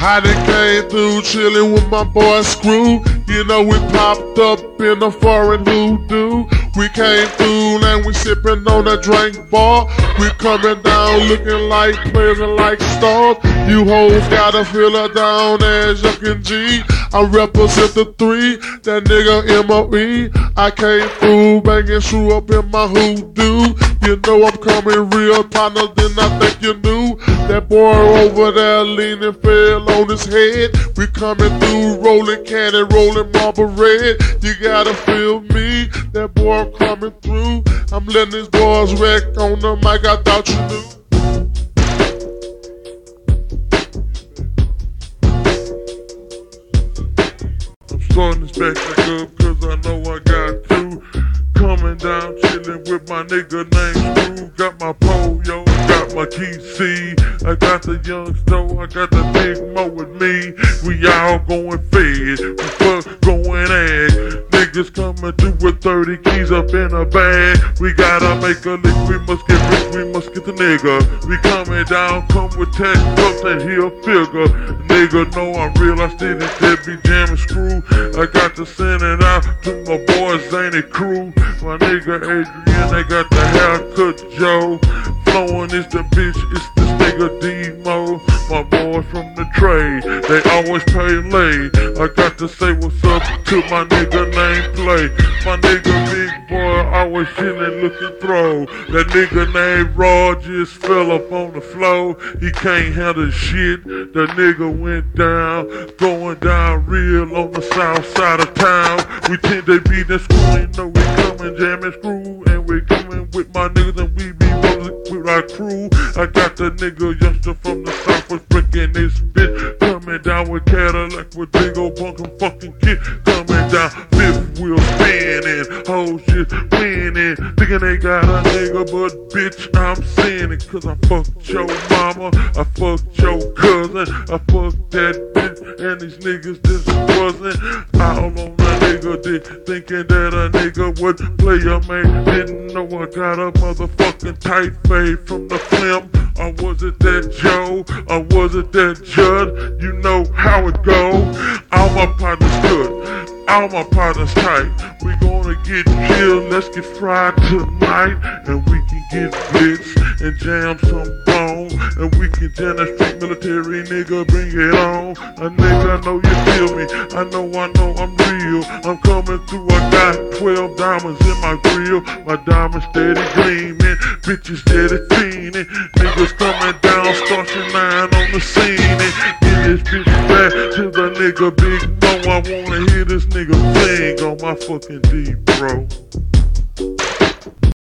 Done came through chillin' with my boy Screw. You know we popped up in a foreign hoodoo. We came through and we sippin' on a drink bar. We coming down looking like players and like stars. You hoes gotta feel her down as and G. I represent the three, that nigga M.O.E. I came through banging screw up in my hoodoo. You know I'm coming real partner than I think you knew. That boy over there leaning fell on his head. We coming through rolling candy, rolling marble red. You gotta feel me, that boy coming through. I'm letting these boys wreck on the mic, I thought you knew. I'm starting this back up cause I know I. Coming down, chillin' with my nigga named Screw. Got my pole, yo, got my key C. I got the young Stowe, I got the big Moe with me. We all going fed, we fuck going ag. Niggas coming through with 30 keys up in a bag. We gotta make a lick, we must get rich, we must get the nigga. We coming down, come with tech, fuck that heel figure. Nigga know I'm real, I still instead be jamming screw. I got to send it out to my boys, boy Zany crew. My nigga Adrian, they got the haircut Joe. Flowing is the bitch, it's this nigga D-Mo. My boy from the trade, they always pay late. I got to say what's up to my nigga named Play. My nigga Big Boy always chillin' looking throw. That nigga named Raw just fell up on the floor. He can't handle shit. The nigga went down, going down real on the south side of town. We tend to be the school, you know we coming jamming screw, and we coming with my niggas and we be with our crew. I got the nigga youngster from the south was breaking this bitch. Coming down with Cadillac with big old bunkum fucking kid. Coming down, fifth wheel whole shit winning. Thinking they got a nigga, but bitch, I'm it cause I fucked your mama, I fucked your cousin, I fucked that bitch, and these niggas just wasn't all on a nigga dick. Thinking that a nigga would play a man. Didn't know I got a motherfucking tight fade from the film. Or was it that Joe? Or was it that Judd? You know how it go. All my partners good. All my partners tight. We gonna get killed. Let's get fried tonight. And we can get blitzed and jam some bone. And we can jam that street military nigga. Bring it on. A nigga, I know you feel me. I know, I know I'm real. I'm coming through. I got 12 diamonds in my grill. My diamonds steady gleaming. Bitches steady fiending. Niggas coming down, starting nine on the scene. Nigga Big Moe. I wanna hear this nigga sing on my fucking D, bro.